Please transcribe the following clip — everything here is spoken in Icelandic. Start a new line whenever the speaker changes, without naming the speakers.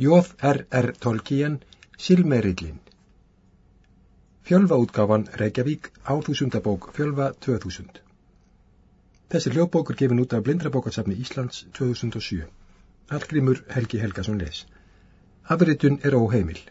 J.R.R. Tolkien, Silmerillin. Fjölvaútgáfan Reykjavík, áþúsundabók Fjölva 2000. Þessi hljóðbókur gefin út af Blindrabókarsafni Íslands 2007. Hallgrímur Helgi Helgason les. Afritun er óheimil.